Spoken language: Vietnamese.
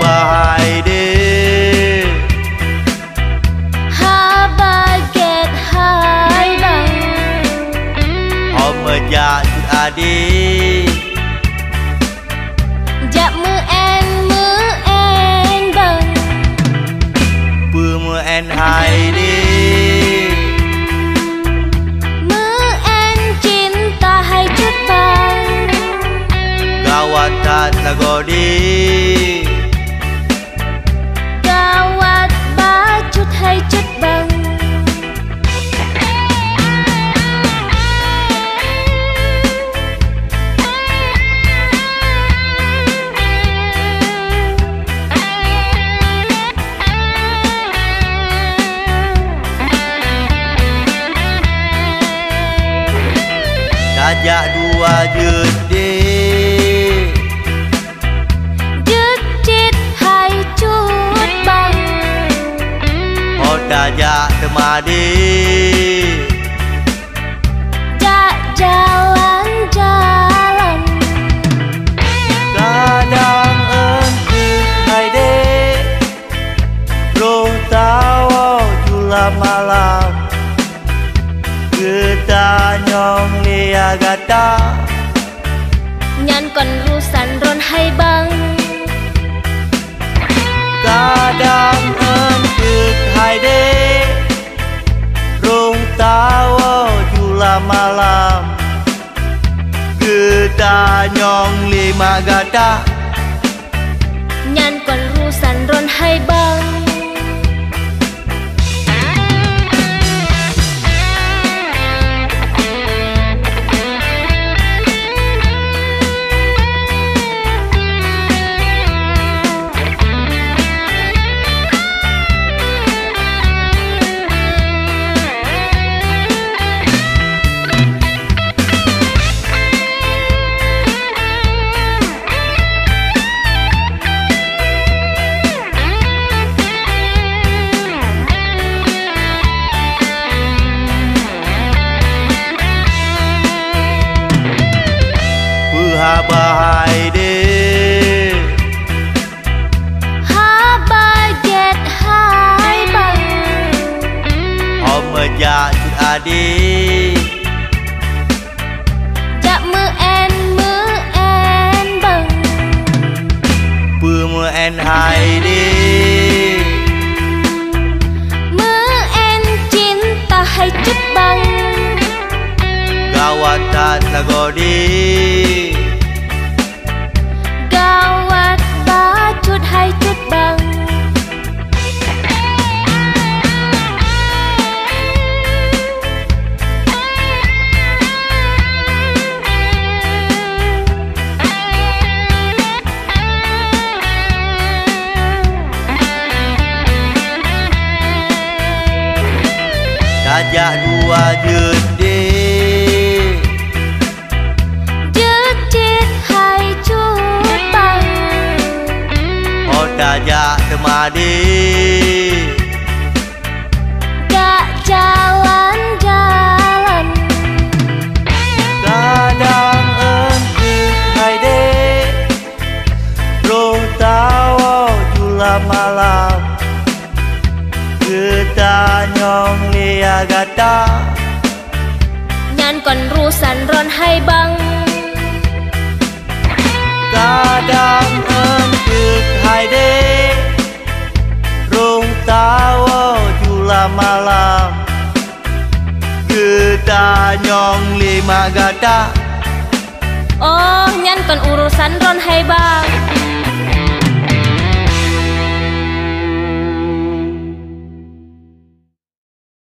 bahai de ha baget hai bang Om ja adi Dajak dua Chút chít hai chút bang. Oh dajak temadi Jak jalan-jalan Kadang engku hai de. Roh tawa jula malam Kita còn ru sắn ron hay băng Kadang engku hai de Roh tawa jula malam Kita nyong lima gata Nhan còn ru sắn ron hay băng Puha bahai de Ha baget hai băng Om ja chút adi Jap mu en mu en băng Pu mu en hai de Mu en cinta hai chút băng. Gawatan nagodi Dajak dua jede Chút chít hai chút băng Oh dajak temadi Gak jalan-jalan Kadang engku hai de Roh tawa jula malam Sắn ron hay băng. Kadang engkek hai de Rong tawa jula malam Kita nyong lima gata Oh